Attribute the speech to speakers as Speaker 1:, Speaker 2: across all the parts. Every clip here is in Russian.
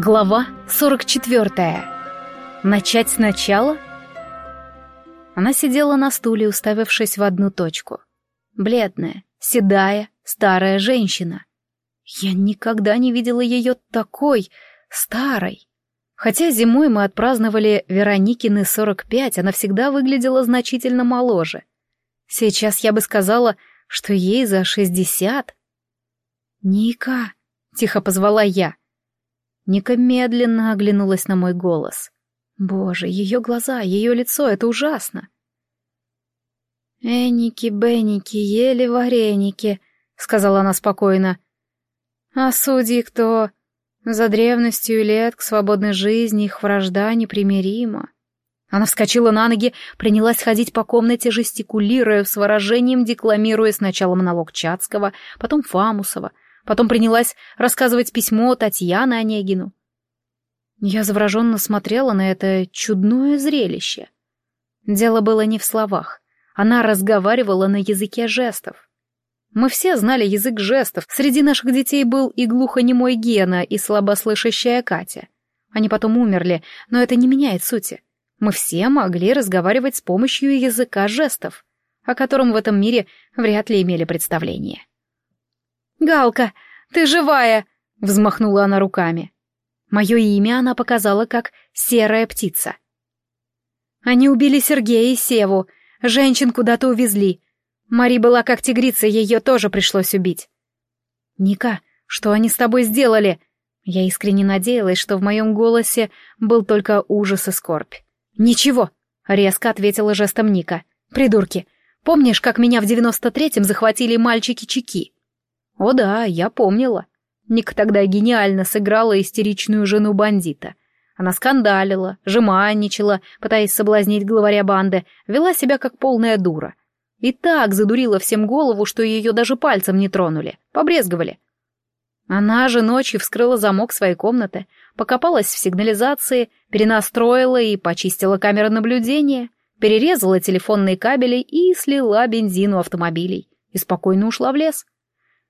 Speaker 1: Глава 44. Начать сначала? Она сидела на стуле, уставившись в одну точку. Бледная, седая, старая женщина. Я никогда не видела ее такой старой. Хотя зимой мы отпраздновали Вероникины 45, она всегда выглядела значительно моложе. Сейчас я бы сказала, что ей за 60. «Ника!» — тихо позвала я. Ника медленно оглянулась на мой голос. Боже, ее глаза, ее лицо — это ужасно. «Эники-беники, ели вареники», — сказала она спокойно. «А судьи кто? За древностью лет к свободной жизни их вражда непримирима». Она вскочила на ноги, принялась ходить по комнате, жестикулируя, с выражением декламируя сначала монолог Чацкого, потом Фамусова, Потом принялась рассказывать письмо Татьяны Онегину. Я завороженно смотрела на это чудное зрелище. Дело было не в словах. Она разговаривала на языке жестов. Мы все знали язык жестов. Среди наших детей был и глухонемой Гена, и слабослышащая Катя. Они потом умерли, но это не меняет сути. Мы все могли разговаривать с помощью языка жестов, о котором в этом мире вряд ли имели представление. «Галка, ты живая!» — взмахнула она руками. Мое имя она показала как «серая птица». Они убили Сергея и Севу, женщин куда-то увезли. Мари была как тигрица, ее тоже пришлось убить. «Ника, что они с тобой сделали?» Я искренне надеялась, что в моем голосе был только ужас и скорбь. «Ничего», — резко ответила жестом Ника. «Придурки, помнишь, как меня в девяносто третьем захватили мальчики-чеки?» О да, я помнила. Ник тогда гениально сыграла истеричную жену бандита. Она скандалила, жеманничала, пытаясь соблазнить главаря банды, вела себя как полная дура. И так задурила всем голову, что ее даже пальцем не тронули, побрезговали. Она же ночью вскрыла замок своей комнаты, покопалась в сигнализации, перенастроила и почистила камеры наблюдения, перерезала телефонные кабели и слила бензин у автомобилей и спокойно ушла в лес.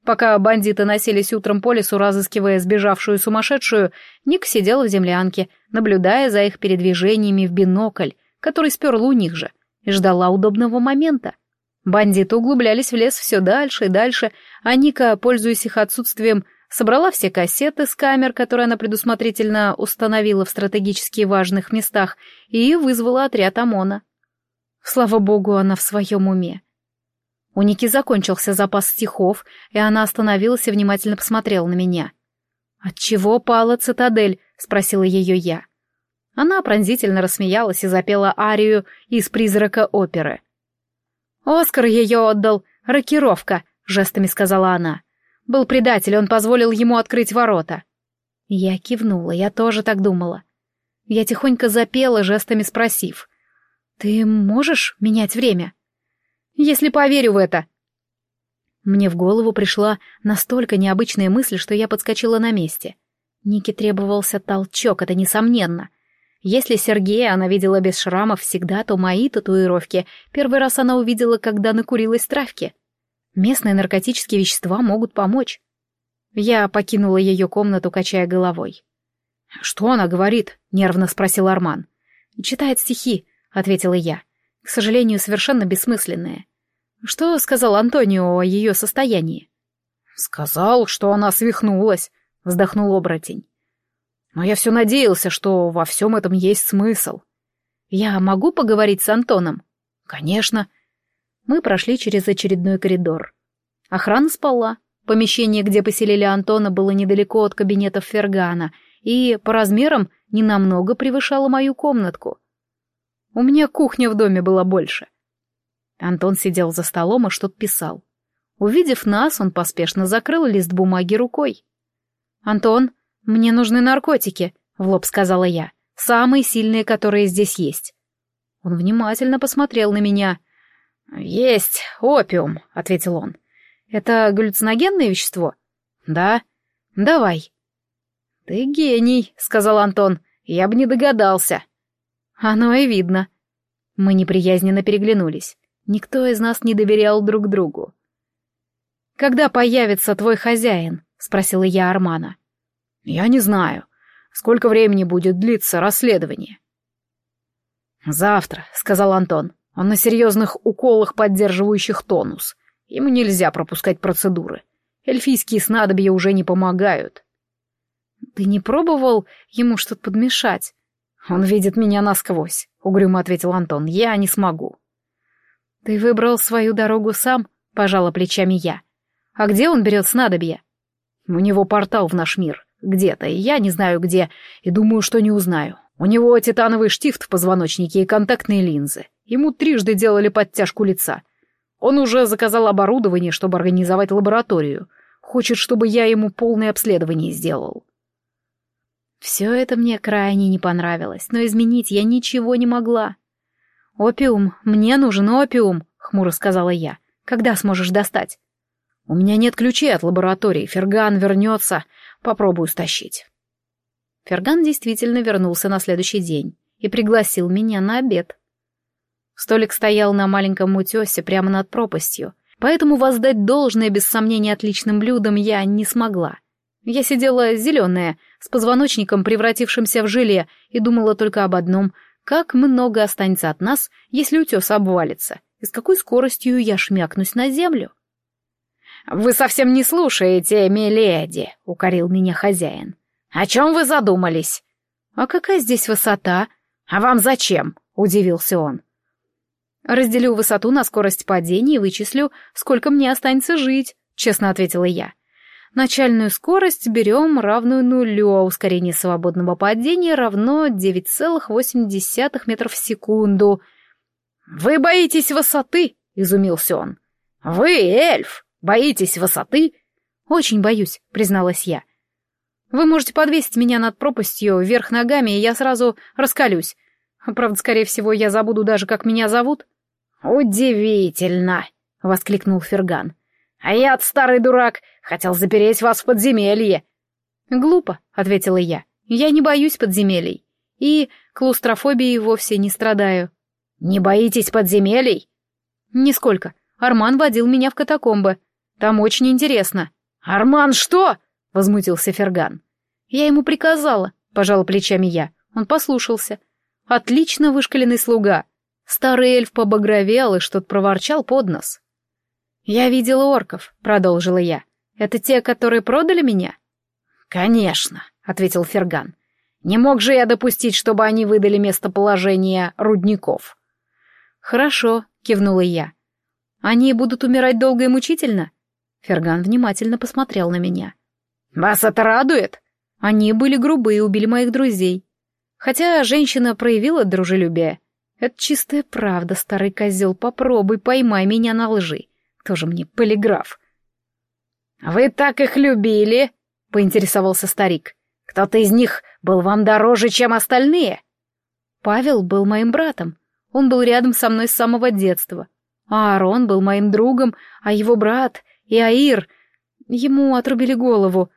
Speaker 1: Пока бандиты носились утром по лесу, разыскивая сбежавшую сумасшедшую, Ник сидел в землянке, наблюдая за их передвижениями в бинокль, который сперла у них же, и ждала удобного момента. Бандиты углублялись в лес все дальше и дальше, а Ника, пользуясь их отсутствием, собрала все кассеты с камер, которые она предусмотрительно установила в стратегически важных местах, и вызвала отряд ОМОНа. Слава богу, она в своем уме. У Ники закончился запас стихов, и она остановилась и внимательно посмотрела на меня. «Отчего пала цитадель?» — спросила ее я. Она пронзительно рассмеялась и запела арию из «Призрака оперы». «Оскар ее отдал, рокировка», — жестами сказала она. «Был предатель, он позволил ему открыть ворота». Я кивнула, я тоже так думала. Я тихонько запела, жестами спросив. «Ты можешь менять время?» Если поверю в это. Мне в голову пришла настолько необычная мысль, что я подскочила на месте. Нике требовался толчок, это несомненно. Если Сергея она видела без шрамов всегда, то мои татуировки первый раз она увидела, когда накурилась травки. Местные наркотические вещества могут помочь. Я покинула ее комнату, качая головой. «Что она говорит?» — нервно спросил Арман. «Читает стихи», — ответила я. «К сожалению, совершенно бессмысленные. Что сказал Антонио о ее состоянии? Сказал, что она свихнулась, вздохнул оборотень. Но я все надеялся, что во всем этом есть смысл. Я могу поговорить с Антоном? Конечно. Мы прошли через очередной коридор. Охрана спала. Помещение, где поселили Антона, было недалеко от кабинетов Фергана и по размерам ненамного превышало мою комнатку. У меня кухня в доме была больше — Антон сидел за столом и что-то писал. Увидев нас, он поспешно закрыл лист бумаги рукой. «Антон, мне нужны наркотики», — в лоб сказала я. «Самые сильные, которые здесь есть». Он внимательно посмотрел на меня. «Есть опиум», — ответил он. «Это галлюциногенное вещество?» «Да». «Давай». «Ты гений», — сказал Антон. «Я бы не догадался». «Оно и видно». Мы неприязненно переглянулись. Никто из нас не доверял друг другу. «Когда появится твой хозяин?» — спросила я Армана. «Я не знаю.
Speaker 2: Сколько времени будет длиться расследование?» «Завтра», — сказал Антон. «Он на серьезных уколах, поддерживающих тонус. Ему нельзя пропускать процедуры. Эльфийские снадобья уже не помогают».
Speaker 1: «Ты не пробовал ему что-то подмешать?»
Speaker 2: «Он видит меня насквозь», — угрюмо ответил Антон. «Я не смогу».
Speaker 1: «Ты выбрал свою дорогу сам», — пожала плечами я. «А где он берет снадобье?»
Speaker 2: «У него портал в наш мир. Где-то, и я не знаю где, и думаю, что не узнаю. У него титановый штифт в позвоночнике и контактные линзы. Ему трижды делали подтяжку лица. Он уже заказал оборудование, чтобы организовать лабораторию. Хочет, чтобы я ему полное обследование сделал.
Speaker 1: Все это мне крайне не понравилось, но изменить я ничего не могла. «Опиум, мне нужен опиум», — хмуро сказала я. «Когда сможешь достать?»
Speaker 2: «У меня нет ключей от лаборатории. Ферган вернется. Попробую стащить».
Speaker 1: Ферган действительно вернулся на следующий день и пригласил меня на обед. Столик стоял на маленьком утесе прямо над пропастью, поэтому воздать должное без сомнения отличным блюдом я не смогла. Я сидела зеленая, с позвоночником, превратившимся в желе, и думала только об одном — как много останется от нас, если утес обвалится, и с какой скоростью я шмякнусь на землю.
Speaker 2: «Вы совсем не слушаете, миледи», — укорил меня хозяин. «О чем вы задумались?»
Speaker 1: «А какая здесь высота?»
Speaker 2: «А вам зачем?» — удивился он.
Speaker 1: «Разделю высоту на скорость падения и вычислю, сколько мне останется жить», — честно ответила я. Начальную скорость берем равную нулю, а ускорение свободного падения равно 9,8 метров в секунду.
Speaker 2: «Вы боитесь высоты?» — изумился он. «Вы, эльф, боитесь высоты?»
Speaker 1: «Очень боюсь», — призналась я. «Вы можете подвесить меня над пропастью вверх ногами, и я сразу раскалюсь. Правда, скорее всего, я забуду даже, как меня зовут».
Speaker 2: «Удивительно!» — воскликнул Ферган. А я, старый дурак, хотел запереть вас в подземелье.
Speaker 1: Глупо, ответила я. Я не боюсь подземелий. И клаустрофобией вовсе не страдаю.
Speaker 2: Не боитесь подземелий?
Speaker 1: Нисколько. Арман водил меня в катакомбы. Там очень интересно.
Speaker 2: Арман что? Возмутился Ферган.
Speaker 1: Я ему приказала, пожала плечами я. Он послушался. Отлично вышкаленный слуга. Старый эльф побагровел и что-то проворчал под нос. «Я видела орков», — продолжила я. «Это те, которые продали меня?»
Speaker 2: «Конечно», — ответил Ферган. «Не мог же я допустить, чтобы они выдали местоположение рудников».
Speaker 1: «Хорошо», — кивнула я. «Они будут умирать долго и мучительно?» Ферган внимательно посмотрел на меня.
Speaker 2: «Вас это радует?»
Speaker 1: Они были грубы и убили моих друзей. Хотя женщина проявила дружелюбие. Это чистая правда, старый козел, попробуй, поймай меня на лжи. Тоже мне полиграф.
Speaker 2: «Вы так их любили?» — поинтересовался старик. «Кто-то из них был вам дороже, чем остальные?»
Speaker 1: Павел был моим братом. Он был рядом со мной с самого детства. А Аарон был моим другом, а его брат, Иаир, ему отрубили голову.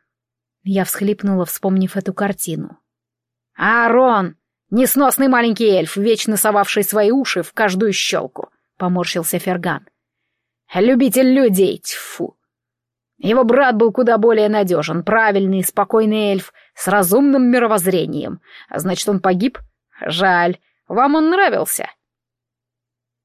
Speaker 1: Я всхлипнула, вспомнив эту картину.
Speaker 2: «Аарон! Несносный маленький эльф, вечно совавший свои уши в каждую щелку!» — поморщился Ферган. Любитель людей, тьфу. Его брат был куда более надежен, правильный, спокойный эльф, с разумным мировоззрением. А значит, он погиб? Жаль. Вам он нравился?»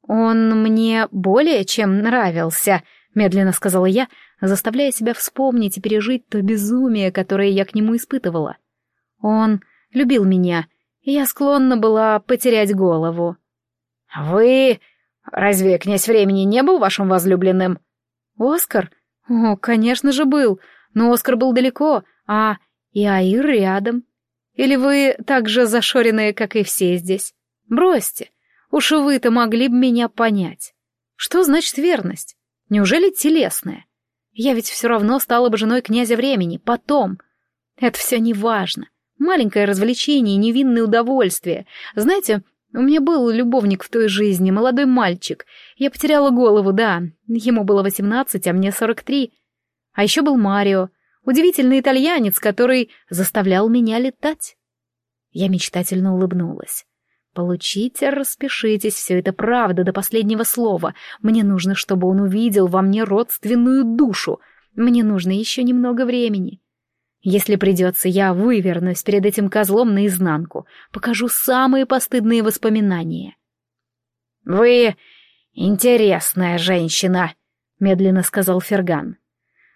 Speaker 1: «Он мне более чем нравился», — медленно сказала я, заставляя себя вспомнить и пережить то безумие, которое я к нему испытывала. «Он любил меня, и я склонна была потерять голову».
Speaker 2: «Вы Разве князь времени не был вашим возлюбленным?
Speaker 1: Оскар? О, конечно же был, но Оскар был далеко, а и Аир рядом. Или вы так же зашоренные, как и все здесь? Бросьте, уж вы-то могли бы меня понять. Что значит верность? Неужели телесная? Я ведь все равно стала бы женой князя времени, потом. Это все не важно. Маленькое развлечение, невинное удовольствие. Знаете, у меня был любовник в той жизни, молодой мальчик. Я потеряла голову, да. Ему было восемнадцать, а мне сорок три. А еще был Марио, удивительный итальянец, который заставлял меня летать. Я мечтательно улыбнулась. «Получите, распишитесь, все это правда до последнего слова. Мне нужно, чтобы он увидел во мне родственную душу. Мне нужно еще немного времени». Если придется, я вывернусь перед этим козлом наизнанку, покажу самые постыдные воспоминания.
Speaker 2: «Вы интересная женщина», — медленно сказал Ферган.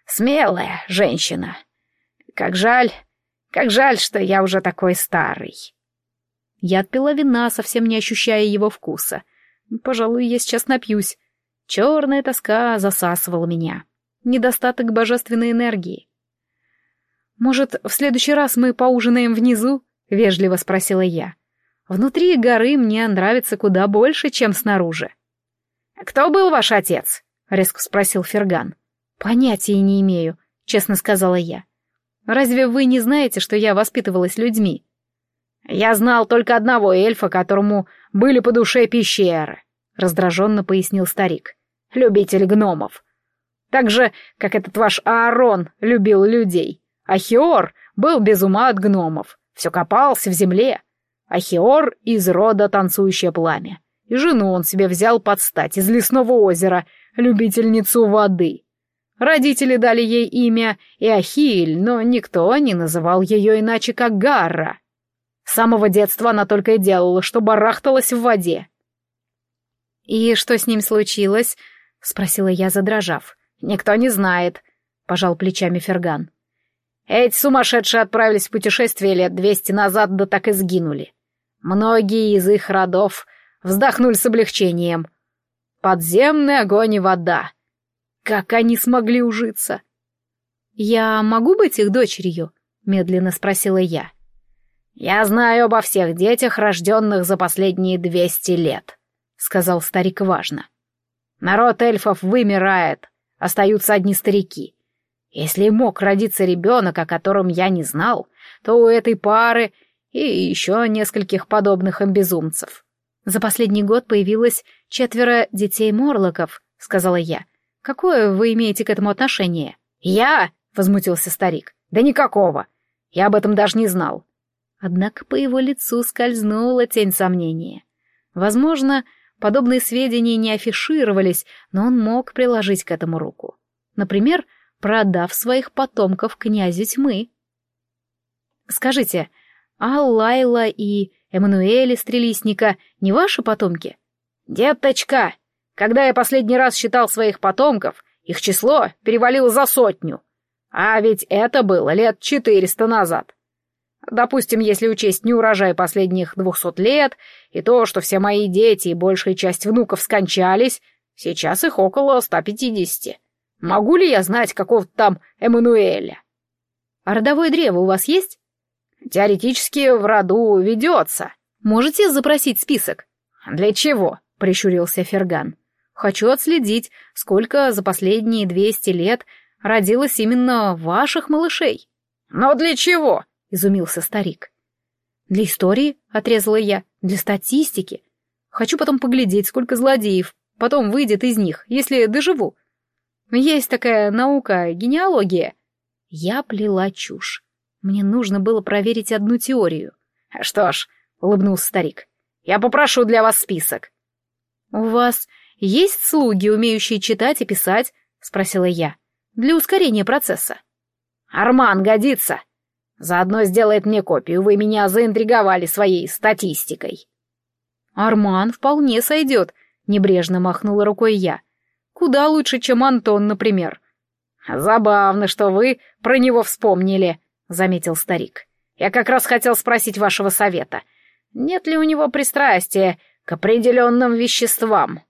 Speaker 2: «Смелая женщина. Как жаль, как жаль, что я уже такой старый».
Speaker 1: Я отпила вина, совсем не ощущая его вкуса. Пожалуй, я сейчас напьюсь. Черная тоска засасывала меня. Недостаток божественной энергии. «Может, в следующий раз мы поужинаем внизу?» — вежливо спросила я. «Внутри горы мне нравится куда больше, чем снаружи».
Speaker 2: «Кто был ваш отец?» — резко спросил Ферган.
Speaker 1: «Понятия не имею», — честно сказала я. «Разве вы не знаете, что я воспитывалась людьми?»
Speaker 2: «Я знал только одного эльфа, которому были по душе пещеры», — раздраженно пояснил старик. «Любитель гномов. Так же, как этот ваш Аарон любил людей. Ахиор был без ума от гномов, все копался в земле. Ахиор из рода танцующее пламя. И жену он себе взял под стать из лесного озера, любительницу воды. Родители дали ей имя Иохиль, но никто не называл ее иначе, как Гарра. С самого детства она только и делала, что барахталась в воде.
Speaker 1: «И что с ним случилось?» — спросила я, задрожав.
Speaker 2: «Никто не знает», — пожал плечами Ферган. Эти сумасшедшие отправились в путешествие лет двести назад, да так и сгинули. Многие из их родов вздохнули с облегчением. Подземный огонь и вода. Как они смогли ужиться?
Speaker 1: «Я могу быть их дочерью?» — медленно спросила я.
Speaker 2: «Я знаю обо всех детях, рожденных за последние двести лет», — сказал старик важно. «Народ эльфов вымирает, остаются одни старики. Если мог родиться ребенок, о котором я не знал, то у этой пары и еще нескольких подобных им безумцев.
Speaker 1: «За последний год появилось четверо детей Морлоков», — сказала я. «Какое вы имеете к этому отношение?»
Speaker 2: «Я?» — возмутился старик. «Да никакого. Я об этом даже не знал».
Speaker 1: Однако по его лицу скользнула тень сомнения. Возможно, подобные сведения не афишировались, но он мог приложить к этому руку. Например, — продав своих потомков князю тьмы. Скажите, а Лайла и Эммануэль из не ваши потомки?
Speaker 2: Деточка, когда я последний раз считал своих потомков, их число перевалило за сотню. А ведь это было лет четыреста назад. Допустим, если учесть неурожай последних двухсот лет и то, что все мои дети и большая часть внуков скончались, сейчас их около ста пятидесяти. Могу ли я знать какого-то там Эммануэля?
Speaker 1: А родовое древо у вас есть?
Speaker 2: Теоретически в роду ведется.
Speaker 1: Можете запросить список?
Speaker 2: Для чего? Прищурился Ферган.
Speaker 1: Хочу отследить, сколько за последние двести лет родилось именно ваших малышей.
Speaker 2: Но для чего?
Speaker 1: Изумился старик. Для истории, отрезала я, для статистики. Хочу потом поглядеть, сколько злодеев потом выйдет из них, если доживу. Есть такая наука, генеалогия. Я плела чушь. Мне нужно было проверить одну теорию.
Speaker 2: Что ж, улыбнулся старик, я попрошу для вас список.
Speaker 1: У вас есть слуги, умеющие читать и писать? Спросила я. Для ускорения процесса.
Speaker 2: Арман годится. Заодно сделает мне копию, вы меня заинтриговали своей статистикой.
Speaker 1: Арман вполне сойдет, небрежно махнула рукой я. Куда лучше, чем Антон, например.
Speaker 2: Забавно, что вы про него вспомнили, заметил старик. Я как раз хотел спросить вашего совета. Нет ли у него пристрастия к определенным веществам?